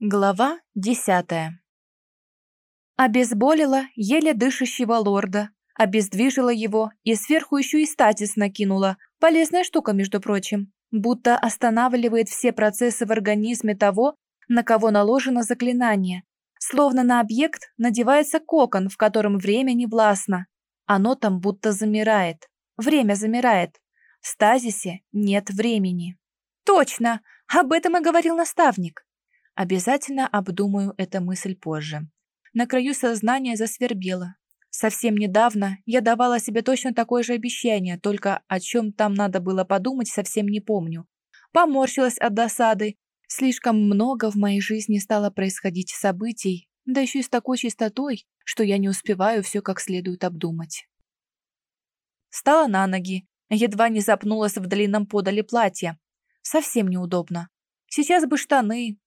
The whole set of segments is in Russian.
Глава десятая. Обезболила еле дышащего лорда, обездвижила его и сверху еще и статис накинула. Полезная штука, между прочим. Будто останавливает все процессы в организме того, на кого наложено заклинание. Словно на объект надевается кокон, в котором время не властно. Оно там будто замирает. Время замирает. В стазисе нет времени. Точно! Об этом и говорил наставник. Обязательно обдумаю эту мысль позже. На краю сознания засвербело. Совсем недавно я давала себе точно такое же обещание, только о чем там надо было подумать, совсем не помню. Поморщилась от досады. Слишком много в моей жизни стало происходить событий, да еще и с такой частотой, что я не успеваю все как следует обдумать. Стала на ноги, едва не запнулась в длинном подоле платья. Совсем неудобно. Сейчас бы штаны.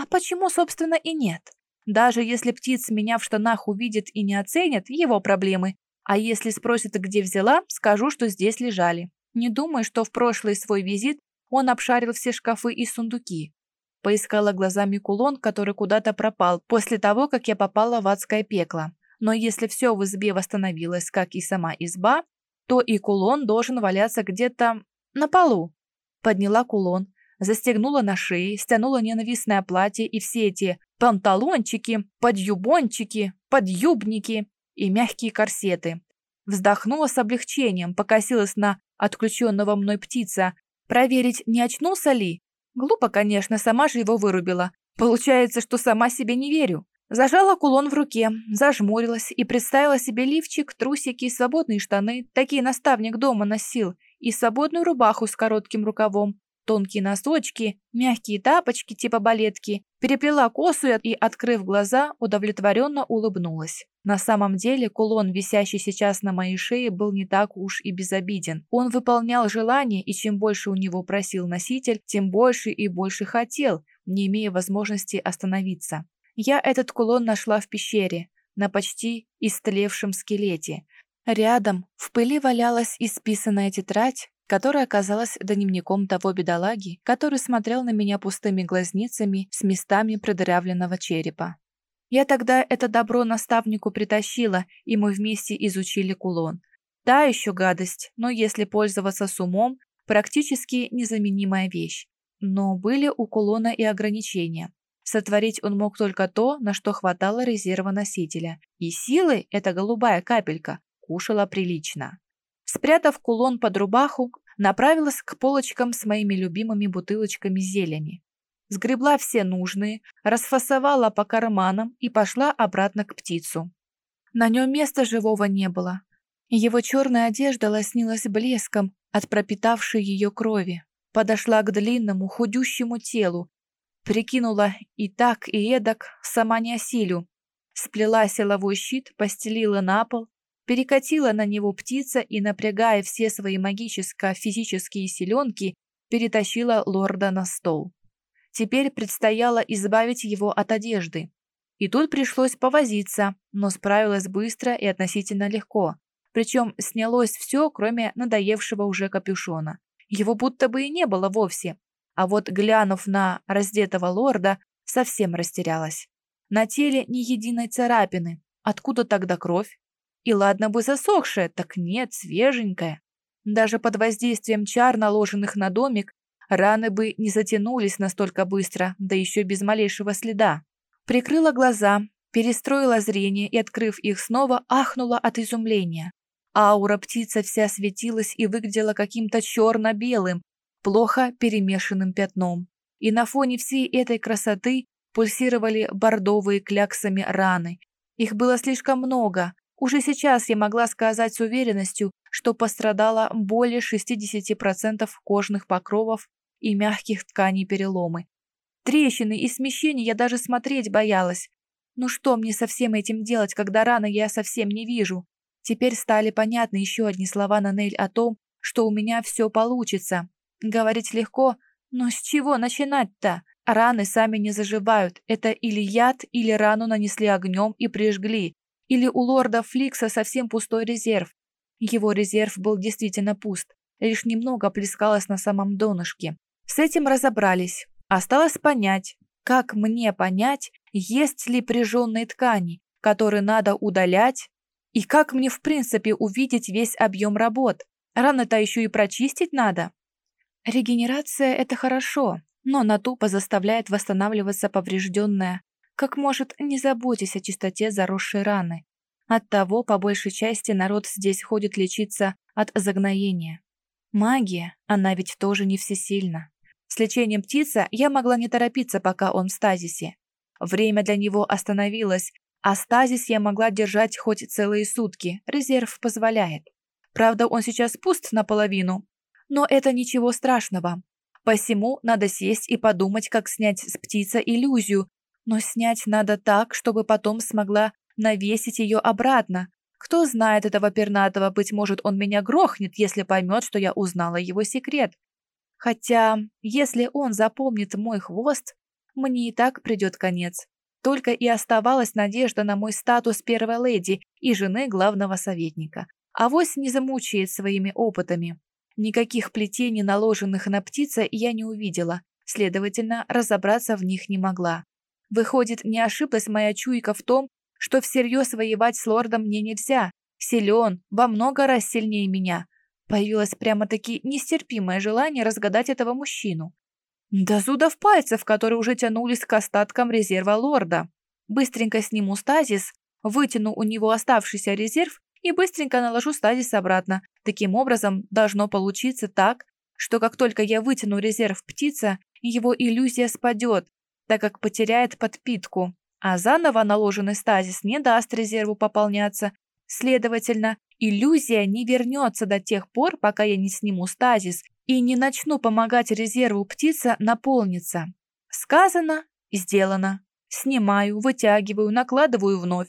А почему, собственно, и нет? Даже если птиц меня в штанах увидит и не оценит, его проблемы. А если спросит, где взяла, скажу, что здесь лежали. Не думаю, что в прошлый свой визит он обшарил все шкафы и сундуки. Поискала глазами кулон, который куда-то пропал после того, как я попала в адское пекло. Но если все в избе восстановилось, как и сама изба, то и кулон должен валяться где-то на полу. Подняла кулон, застегнула на шее, стянула ненавистное платье и все эти панталончики, подъюбончики, подъюбники и мягкие корсеты. Вздохнула с облегчением, покосилась на отключенного мной птица. Проверить, не очнулся ли? Глупо, конечно, сама же его вырубила. Получается, что сама себе не верю. Зажала кулон в руке, зажмурилась и представила себе лифчик, трусики свободные штаны, такие наставник дома носил, и свободную рубаху с коротким рукавом, тонкие носочки, мягкие тапочки типа балетки, переплела косу и, открыв глаза, удовлетворенно улыбнулась. На самом деле кулон, висящий сейчас на моей шее, был не так уж и безобиден. Он выполнял желание, и чем больше у него просил носитель, тем больше и больше хотел, не имея возможности остановиться. Я этот кулон нашла в пещере, на почти истлевшем скелете. Рядом в пыли валялась исписанная тетрадь, которая оказалась дневником того бедолаги, который смотрел на меня пустыми глазницами с местами продырявленного черепа. Я тогда это добро наставнику притащила, и мы вместе изучили кулон. Та еще гадость, но если пользоваться с умом, практически незаменимая вещь. Но были у кулона и ограничения. Сотворить он мог только то, на что хватало резерва носителя. И силы эта голубая капелька кушала прилично. Спрятав кулон под рубаху, направилась к полочкам с моими любимыми бутылочками зелями. Сгребла все нужные, расфасовала по карманам и пошла обратно к птицу. На нем места живого не было. Его черная одежда лоснилась блеском от пропитавшей ее крови. Подошла к длинному, худющему телу, прикинула и так, и эдак, сама не осилю. Сплела силовой щит, постелила на пол, перекатила на него птица и, напрягая все свои магическо-физические силенки, перетащила лорда на стол. Теперь предстояло избавить его от одежды. И тут пришлось повозиться, но справилась быстро и относительно легко. Причем снялось все, кроме надоевшего уже капюшона. Его будто бы и не было вовсе. А вот, глянув на раздетого лорда, совсем растерялась. На теле ни единой царапины. Откуда тогда кровь? И ладно бы засохшая, так нет, свеженькая. Даже под воздействием чар, наложенных на домик, раны бы не затянулись настолько быстро, да еще без малейшего следа. Прикрыла глаза, перестроила зрение и, открыв их снова, ахнула от изумления. Аура птица вся светилась и выглядела каким-то черно-белым, плохо перемешанным пятном. И на фоне всей этой красоты пульсировали бордовые кляксами раны. Их было слишком много, уже сейчас я могла сказать с уверенностью, что пострадало более 60% кожных покровов и мягких тканей переломы. Трещины и смещения я даже смотреть боялась. Ну что мне со всем этим делать, когда раны я совсем не вижу? Теперь стали понятны еще одни слова Нанель о том, что у меня все получится. Говорить легко, но с чего начинать-то? Раны сами не заживают. Это или яд, или рану нанесли огнем и прижгли. Или у лорда Фликса совсем пустой резерв. Его резерв был действительно пуст, лишь немного плескалось на самом донышке. С этим разобрались. Осталось понять, Как мне понять, есть ли прижженные ткани, которые надо удалять? И как мне в принципе увидеть весь объем работ? Раны-то еще и прочистить надо. Регенерация – это хорошо, но на тупо заставляет восстанавливаться поврежденное, как может, не заботясь о чистоте заросшей раны. Оттого, по большей части, народ здесь ходит лечиться от загноения. Магия, она ведь тоже не всесильна. С лечением птица я могла не торопиться, пока он в стазисе. Время для него остановилось, а стазис я могла держать хоть целые сутки, резерв позволяет. Правда, он сейчас пуст наполовину, но это ничего страшного. Посему надо сесть и подумать, как снять с птица иллюзию, но снять надо так, чтобы потом смогла навесить ее обратно. Кто знает этого пернатого, быть может, он меня грохнет, если поймет, что я узнала его секрет. Хотя, если он запомнит мой хвост, мне и так придет конец. Только и оставалась надежда на мой статус первой леди и жены главного советника. Авось не замучает своими опытами. Никаких плетений, наложенных на птица, я не увидела, следовательно, разобраться в них не могла. Выходит, не ошиблась моя чуйка в том, что всерьез воевать с лордом мне нельзя. Силен, во много раз сильнее меня. Появилось прямо-таки нестерпимое желание разгадать этого мужчину. До зудов пальцев, которые уже тянулись к остаткам резерва лорда. Быстренько сниму стазис, вытяну у него оставшийся резерв и быстренько наложу стазис обратно. Таким образом, должно получиться так, что как только я вытяну резерв птица, его иллюзия спадет, так как потеряет подпитку, а заново наложенный стазис не даст резерву пополняться. Следовательно, иллюзия не вернется до тех пор, пока я не сниму стазис и не начну помогать резерву птица наполниться. Сказано, сделано. Снимаю, вытягиваю, накладываю вновь.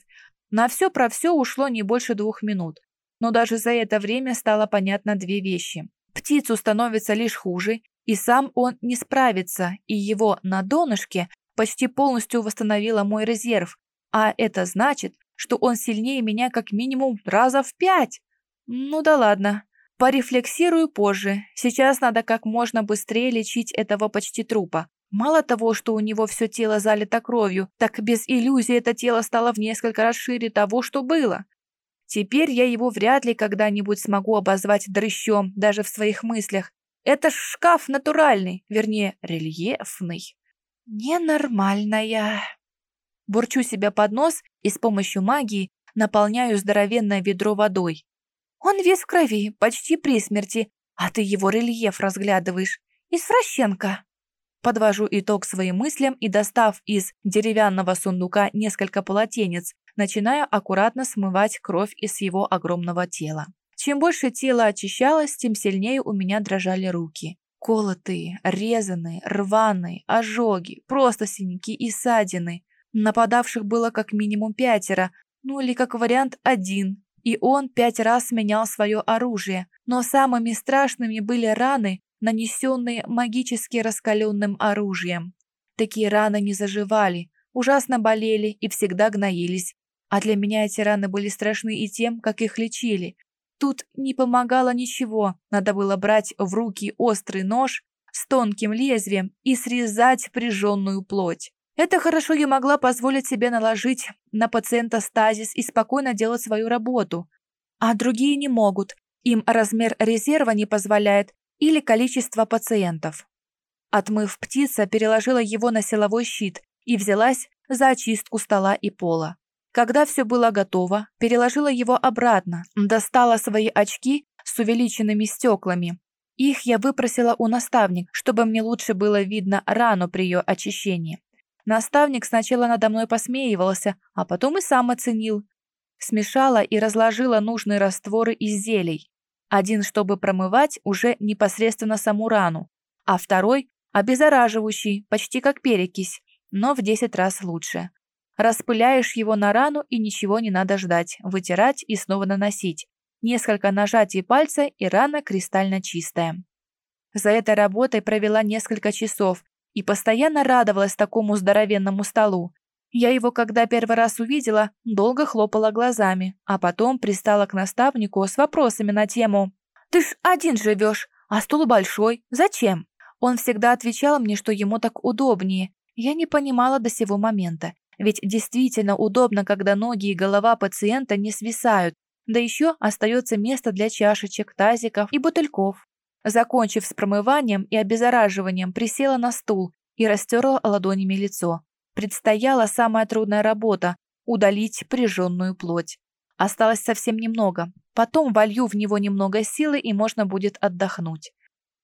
На все про все ушло не больше двух минут. Но даже за это время стало понятно две вещи. Птицу становится лишь хуже, и сам он не справится, и его на донышке почти полностью восстановила мой резерв, а это значит, что он сильнее меня как минимум раза в пять. Ну да ладно, порефлексирую позже. Сейчас надо как можно быстрее лечить этого почти трупа. Мало того, что у него все тело залито кровью, так без иллюзии это тело стало в несколько раз шире того, что было. Теперь я его вряд ли когда-нибудь смогу обозвать дрыщом, даже в своих мыслях. Это ж шкаф натуральный, вернее, рельефный. Ненормальная. Бурчу себя под нос и с помощью магии наполняю здоровенное ведро водой. Он весь в крови, почти при смерти, а ты его рельеф разглядываешь. Извращенка. Подвожу итог своим мыслям и, достав из деревянного сундука несколько полотенец, начинаю аккуратно смывать кровь из его огромного тела. Чем больше тело очищалось, тем сильнее у меня дрожали руки. Колотые, резаные, рваные, ожоги, просто синяки и ссадины. Нападавших было как минимум пятеро, ну или как вариант один. И он пять раз менял свое оружие. Но самыми страшными были раны, нанесенные магически раскаленным оружием. Такие раны не заживали, ужасно болели и всегда гноились. А для меня эти раны были страшны и тем, как их лечили. Тут не помогало ничего, надо было брать в руки острый нож с тонким лезвием и срезать прижженную плоть. Это хорошо я могла позволить себе наложить на пациента стазис и спокойно делать свою работу. А другие не могут, им размер резерва не позволяет или количество пациентов. Отмыв птица, переложила его на силовой щит и взялась за очистку стола и пола. Когда все было готово, переложила его обратно, достала свои очки с увеличенными стеклами. Их я выпросила у наставника, чтобы мне лучше было видно рану при ее очищении. Наставник сначала надо мной посмеивался, а потом и сам оценил. Смешала и разложила нужные растворы из зелий. Один, чтобы промывать уже непосредственно саму рану, а второй – обеззараживающий, почти как перекись, но в 10 раз лучше. Распыляешь его на рану и ничего не надо ждать, вытирать и снова наносить. Несколько нажатий пальца и рана кристально чистая. За этой работой провела несколько часов и постоянно радовалась такому здоровенному столу. Я его, когда первый раз увидела, долго хлопала глазами, а потом пристала к наставнику с вопросами на тему «Ты ж один живешь, а стол большой, зачем?» Он всегда отвечал мне, что ему так удобнее, Я не понимала до сего момента, ведь действительно удобно, когда ноги и голова пациента не свисают, да еще остается место для чашечек, тазиков и бутыльков. Закончив с промыванием и обеззараживанием, присела на стул и растерла ладонями лицо. Предстояла самая трудная работа – удалить прижженную плоть. Осталось совсем немного. Потом волью в него немного силы, и можно будет отдохнуть.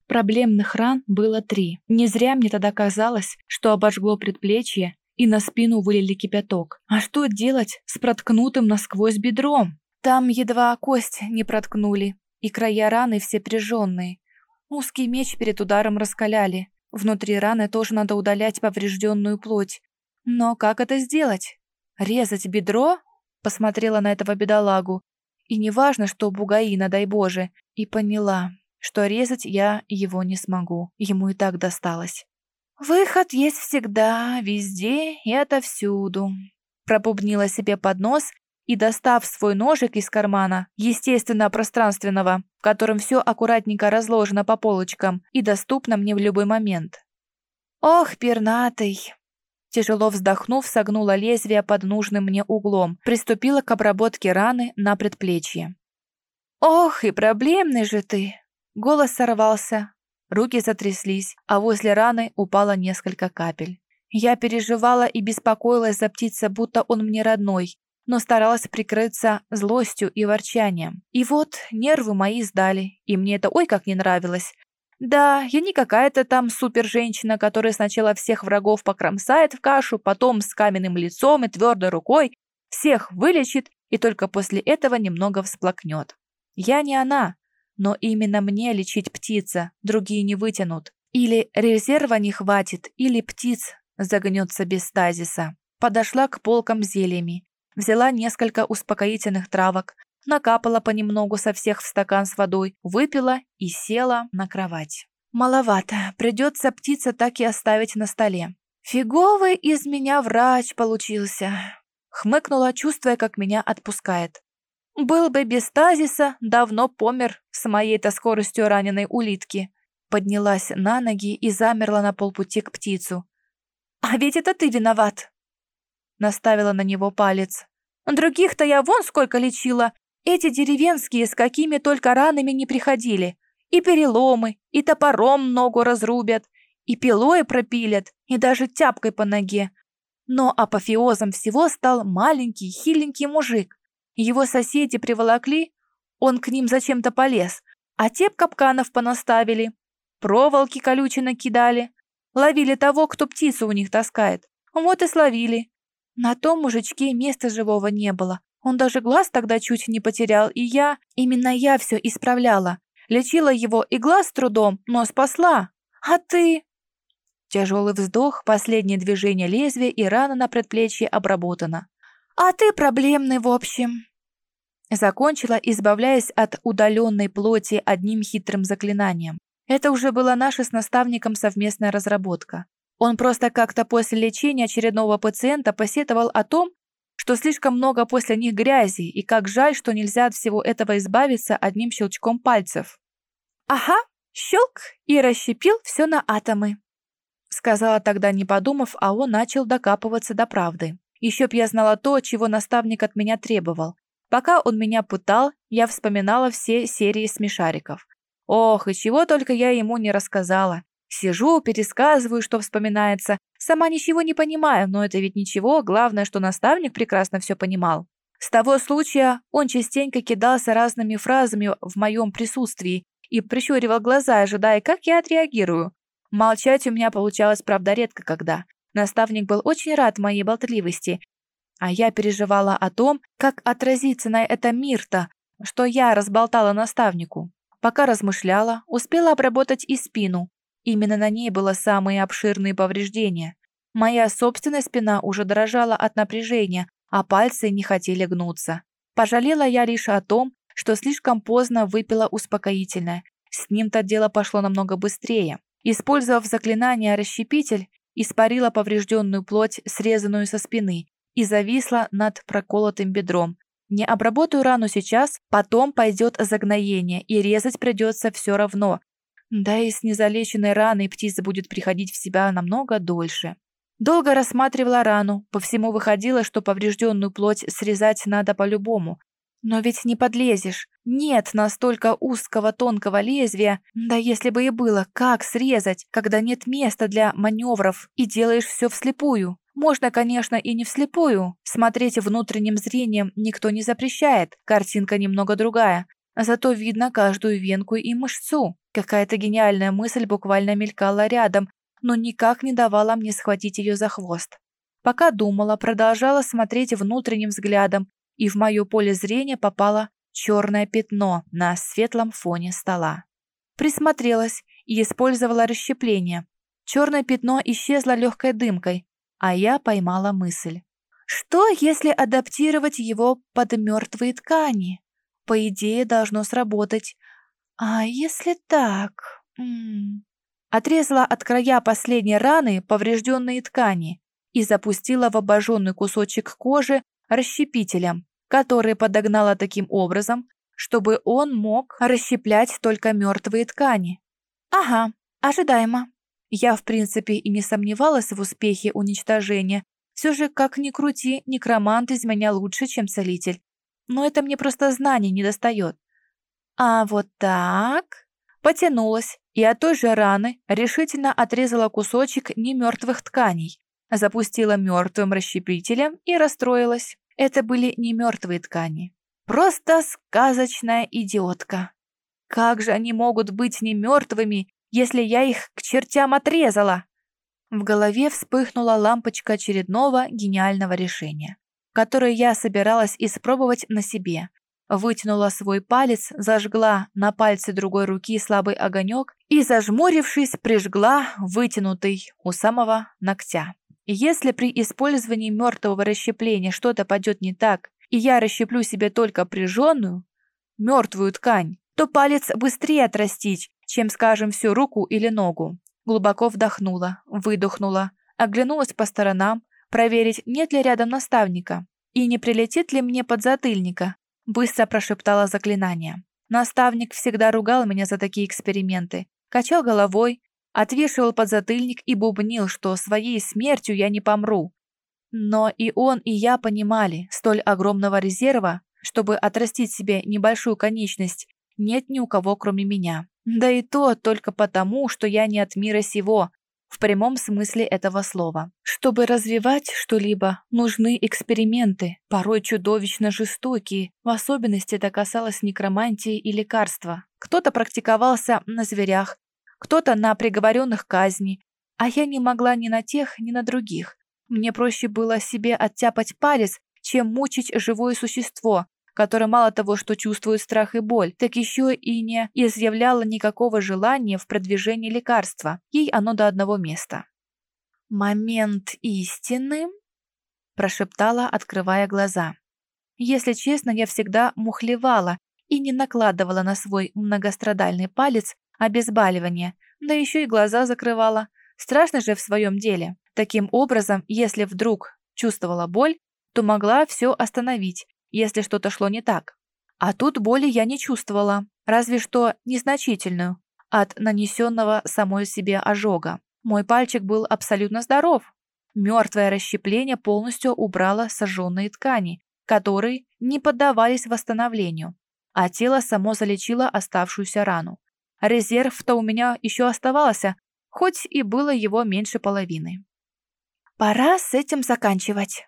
Проблемных ран было три. Не зря мне тогда казалось, что обожгло предплечье, и на спину вылили кипяток. А что делать с проткнутым насквозь бедром? Там едва кость не проткнули, и края раны все прижженные. Узкий меч перед ударом раскаляли. Внутри раны тоже надо удалять поврежденную плоть. Но как это сделать? Резать бедро? Посмотрела на этого бедолагу. И неважно, что бугаина, дай Боже. И поняла, что резать я его не смогу. Ему и так досталось. «Выход есть всегда, везде и отовсюду», пробубнила себе под нос и, достав свой ножик из кармана, естественно пространственного, в котором все аккуратненько разложено по полочкам и доступно мне в любой момент. «Ох, пернатый!» Тяжело вздохнув, согнула лезвие под нужным мне углом, приступила к обработке раны на предплечье. «Ох, и проблемный же ты!» Голос сорвался, руки затряслись, а возле раны упало несколько капель. Я переживала и беспокоилась за птица, будто он мне родной, но старалась прикрыться злостью и ворчанием. И вот нервы мои сдали, и мне это ой как не нравилось. Да, я не какая-то там супер-женщина, которая сначала всех врагов покромсает в кашу, потом с каменным лицом и твердой рукой всех вылечит и только после этого немного всплакнет. Я не она, но именно мне лечить птица, другие не вытянут. Или резерва не хватит, или птиц загнется без стазиса. Подошла к полкам зельями, Взяла несколько успокоительных травок, накапала понемногу со всех в стакан с водой, выпила и села на кровать. Маловато, придется птица так и оставить на столе. Фиговый из меня врач получился. Хмыкнула, чувствуя, как меня отпускает. Был бы без тазиса, давно помер с моей-то скоростью раненой улитки. Поднялась на ноги и замерла на полпути к птицу. «А ведь это ты виноват!» Наставила на него палец. «Других-то я вон сколько лечила. Эти деревенские с какими только ранами не приходили. И переломы, и топором ногу разрубят, и пилой пропилят, и даже тяпкой по ноге. Но апофеозом всего стал маленький, хиленький мужик. Его соседи приволокли, он к ним зачем-то полез, а те капканов понаставили, проволоки колючие накидали, ловили того, кто птицу у них таскает. Вот и словили. На том мужичке места живого не было. Он даже глаз тогда чуть не потерял, и я, именно я все исправляла. Лечила его и глаз с трудом, но спасла. А ты? Тяжелый вздох, последнее движение лезвия и рана на предплечье обработана. А ты проблемный, в общем. Закончила, избавляясь от удаленной плоти одним хитрым заклинанием. Это уже была наша с наставником совместная разработка. Он просто как-то после лечения очередного пациента посетовал о том, что слишком много после них грязи, и как жаль, что нельзя от всего этого избавиться одним щелчком пальцев. «Ага, щелк и расщепил все на атомы», сказала тогда, не подумав, а он начал докапываться до правды. Еще б я знала то, чего наставник от меня требовал. Пока он меня пытал, я вспоминала все серии смешариков. Ох, и чего только я ему не рассказала. Сижу, пересказываю, что вспоминается. Сама ничего не понимаю, но это ведь ничего, главное, что наставник прекрасно все понимал. С того случая он частенько кидался разными фразами в моем присутствии и прищуривал глаза, ожидая, как я отреагирую. Молчать у меня получалось, правда, редко когда. Наставник был очень рад моей болтливости, а я переживала о том, как отразится на это мир-то, что я разболтала наставнику. Пока размышляла, успела обработать и спину, Именно на ней было самые обширные повреждения. Моя собственная спина уже дрожала от напряжения, а пальцы не хотели гнуться. Пожалела я лишь о том, что слишком поздно выпила успокоительное. С ним-то дело пошло намного быстрее. Использовав заклинание «Расщепитель», испарила поврежденную плоть, срезанную со спины, и зависла над проколотым бедром. Не обработаю рану сейчас, потом пойдет загноение, и резать придется все равно, да и с незалеченной раной птица будет приходить в себя намного дольше. Долго рассматривала рану, по всему выходило, что поврежденную плоть срезать надо по-любому. Но ведь не подлезешь. Нет настолько узкого тонкого лезвия. Да если бы и было, как срезать, когда нет места для маневров и делаешь все вслепую? Можно, конечно, и не вслепую. Смотреть внутренним зрением никто не запрещает. Картинка немного другая. Зато видно каждую венку и мышцу. Какая-то гениальная мысль буквально мелькала рядом, но никак не давала мне схватить ее за хвост. Пока думала, продолжала смотреть внутренним взглядом, и в мое поле зрения попало черное пятно на светлом фоне стола. Присмотрелась и использовала расщепление. Черное пятно исчезло легкой дымкой, а я поймала мысль. Что, если адаптировать его под мертвые ткани? По идее, должно сработать. А если так? М -м. Отрезала от края последней раны поврежденные ткани и запустила в обожженный кусочек кожи расщепителем, который подогнала таким образом, чтобы он мог расщеплять только мертвые ткани. Ага, ожидаемо. Я, в принципе, и не сомневалась в успехе уничтожения. Все же, как ни крути, некромант из меня лучше, чем целитель но это мне просто знаний не достает. А вот так... Потянулась и от той же раны решительно отрезала кусочек немертвых тканей, запустила мертвым расщепителем и расстроилась. Это были не мертвые ткани. Просто сказочная идиотка. Как же они могут быть не мертвыми, если я их к чертям отрезала? В голове вспыхнула лампочка очередного гениального решения которую я собиралась испробовать на себе. Вытянула свой палец, зажгла на пальце другой руки слабый огонек и, зажмурившись, прижгла вытянутый у самого ногтя. Если при использовании мертвого расщепления что-то пойдет не так, и я расщеплю себе только прижженную, мертвую ткань, то палец быстрее отрастить, чем, скажем, всю руку или ногу. Глубоко вдохнула, выдохнула, оглянулась по сторонам, проверить, нет ли рядом наставника и не прилетит ли мне подзатыльника, быстро прошептала заклинание. Наставник всегда ругал меня за такие эксперименты, качал головой, отвешивал подзатыльник и бубнил, что своей смертью я не помру. Но и он, и я понимали, столь огромного резерва, чтобы отрастить себе небольшую конечность, нет ни у кого, кроме меня. Да и то только потому, что я не от мира сего, в прямом смысле этого слова. Чтобы развивать что-либо, нужны эксперименты, порой чудовищно жестокие, в особенности это касалось некромантии и лекарства. Кто-то практиковался на зверях, кто-то на приговоренных казни, а я не могла ни на тех, ни на других. Мне проще было себе оттяпать палец, чем мучить живое существо, которая мало того, что чувствует страх и боль, так еще и не изъявляла никакого желания в продвижении лекарства. Ей оно до одного места. «Момент истины?» – прошептала, открывая глаза. Если честно, я всегда мухлевала и не накладывала на свой многострадальный палец обезболивание, да еще и глаза закрывала. Страшно же в своем деле. Таким образом, если вдруг чувствовала боль, то могла все остановить если что-то шло не так. А тут боли я не чувствовала, разве что незначительную, от нанесенного самой себе ожога. Мой пальчик был абсолютно здоров. Мертвое расщепление полностью убрало сожженные ткани, которые не поддавались восстановлению, а тело само залечило оставшуюся рану. Резерв-то у меня еще оставался, хоть и было его меньше половины. «Пора с этим заканчивать»,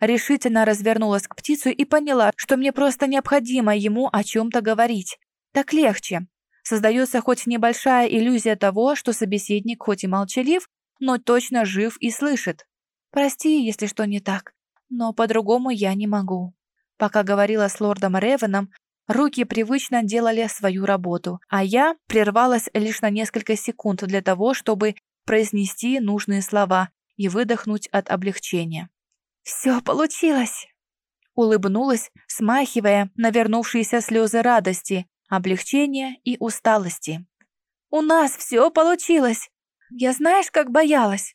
Решительно развернулась к птицу и поняла, что мне просто необходимо ему о чем-то говорить. Так легче. Создается хоть небольшая иллюзия того, что собеседник хоть и молчалив, но точно жив и слышит. Прости, если что не так, но по-другому я не могу. Пока говорила с лордом Ревеном, руки привычно делали свою работу, а я прервалась лишь на несколько секунд для того, чтобы произнести нужные слова и выдохнуть от облегчения. «Все получилось!» Улыбнулась, смахивая навернувшиеся слезы радости, облегчения и усталости. «У нас все получилось! Я знаешь, как боялась?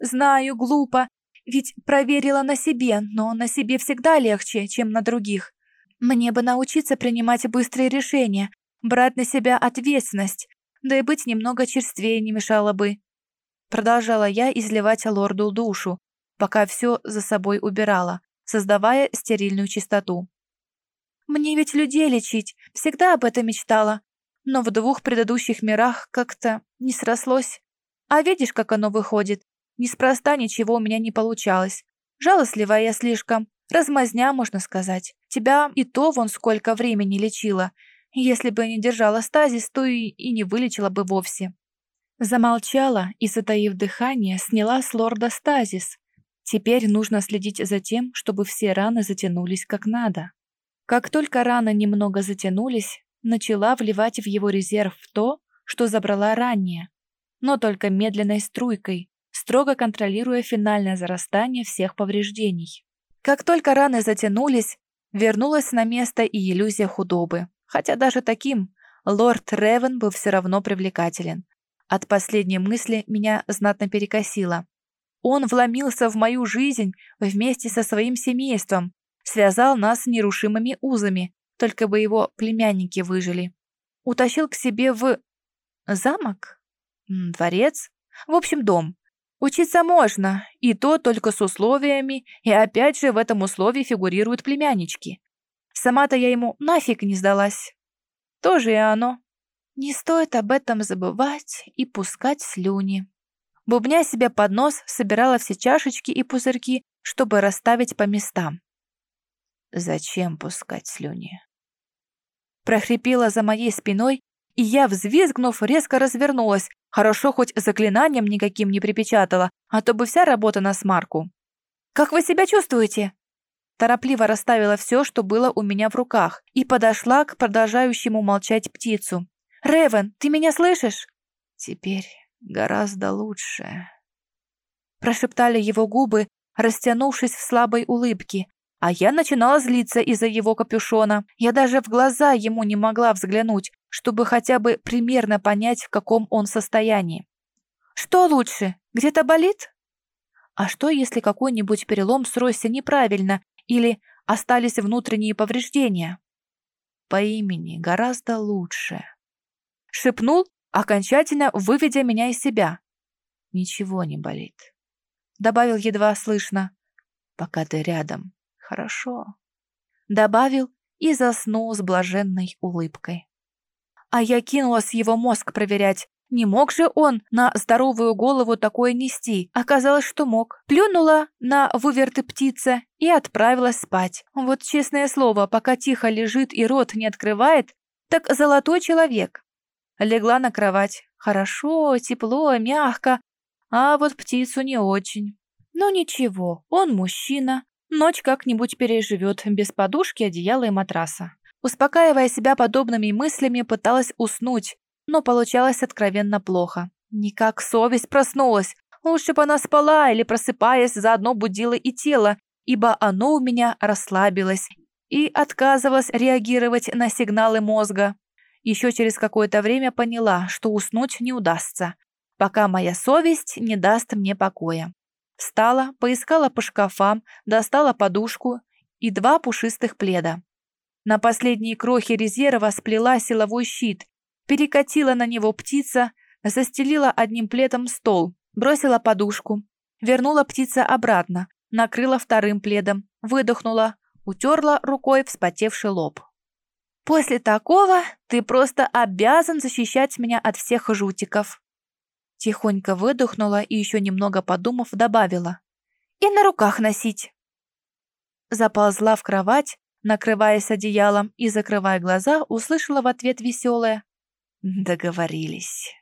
Знаю, глупо, ведь проверила на себе, но на себе всегда легче, чем на других. Мне бы научиться принимать быстрые решения, брать на себя ответственность, да и быть немного черствее не мешало бы. Продолжала я изливать лорду душу, пока все за собой убирала, создавая стерильную чистоту. Мне ведь людей лечить, всегда об этом мечтала. Но в двух предыдущих мирах как-то не срослось. А видишь, как оно выходит? Неспроста ничего у меня не получалось. Жалостливая я слишком. Размазня, можно сказать. Тебя и то вон сколько времени лечила. Если бы не держала стазис, то и, и не вылечила бы вовсе. Замолчала и, затаив дыхание, сняла с лорда стазис. Теперь нужно следить за тем, чтобы все раны затянулись как надо. Как только раны немного затянулись, начала вливать в его резерв то, что забрала ранее, но только медленной струйкой, строго контролируя финальное зарастание всех повреждений. Как только раны затянулись, вернулась на место и иллюзия худобы, хотя даже таким лорд Ревен был все равно привлекателен. От последней мысли меня знатно перекосило. Он вломился в мою жизнь вместе со своим семейством, связал нас нерушимыми узами, только бы его племянники выжили. Утащил к себе в... замок? Дворец? В общем, дом. Учиться можно, и то только с условиями, и опять же в этом условии фигурируют племяннички. Сама-то я ему нафиг не сдалась. Тоже и оно. Не стоит об этом забывать и пускать слюни. Бубня себе под нос, собирала все чашечки и пузырьки, чтобы расставить по местам. Зачем пускать слюни? Прохрипела за моей спиной, и я, взвизгнув, резко развернулась. Хорошо, хоть заклинанием никаким не припечатала, а то бы вся работа на смарку. «Как вы себя чувствуете?» Торопливо расставила все, что было у меня в руках, и подошла к продолжающему молчать птицу. «Ревен, ты меня слышишь?» «Теперь гораздо лучше», прошептали его губы, растянувшись в слабой улыбке, а я начинала злиться из-за его капюшона. Я даже в глаза ему не могла взглянуть, чтобы хотя бы примерно понять, в каком он состоянии. «Что лучше? Где-то болит?» «А что, если какой-нибудь перелом сросся неправильно или остались внутренние повреждения?» «По имени гораздо лучше», — шепнул, окончательно выведя меня из себя. «Ничего не болит», — добавил едва слышно, — «пока ты рядом» хорошо», — добавил и заснул с блаженной улыбкой. А я кинулась его мозг проверять. Не мог же он на здоровую голову такое нести? Оказалось, что мог. Плюнула на выверты птица и отправилась спать. Вот честное слово, пока тихо лежит и рот не открывает, так золотой человек. Легла на кровать. Хорошо, тепло, мягко, а вот птицу не очень. Но ничего, он мужчина, Ночь как-нибудь переживет, без подушки, одеяла и матраса. Успокаивая себя подобными мыслями, пыталась уснуть, но получалось откровенно плохо. Никак совесть проснулась. Лучше бы она спала или, просыпаясь, заодно будила и тело, ибо оно у меня расслабилось и отказывалось реагировать на сигналы мозга. Еще через какое-то время поняла, что уснуть не удастся, пока моя совесть не даст мне покоя. Встала, поискала по шкафам, достала подушку и два пушистых пледа. На последние крохи резерва сплела силовой щит, перекатила на него птица, застелила одним пледом стол, бросила подушку, вернула птица обратно, накрыла вторым пледом, выдохнула, утерла рукой вспотевший лоб. «После такого ты просто обязан защищать меня от всех жутиков», Тихонько выдохнула и еще немного подумав, добавила. «И на руках носить!» Заползла в кровать, накрываясь одеялом и, закрывая глаза, услышала в ответ веселое. «Договорились».